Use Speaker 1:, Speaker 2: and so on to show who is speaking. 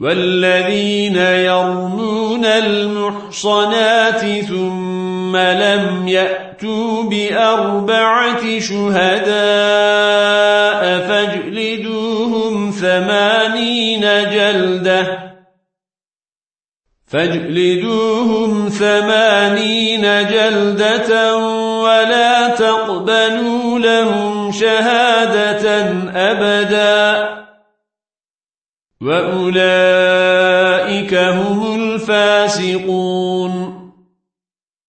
Speaker 1: والذين يرمون المحصنات ثم لم يأتوا بأربعة شهداء فاجلدوهم ثمانين جلدة فاجلدوهم ثمانين جلدة ولا تقبلوا لهم شهادة أبدا وَأُولَئِكَ هُمُ الْفَاسِقُونَ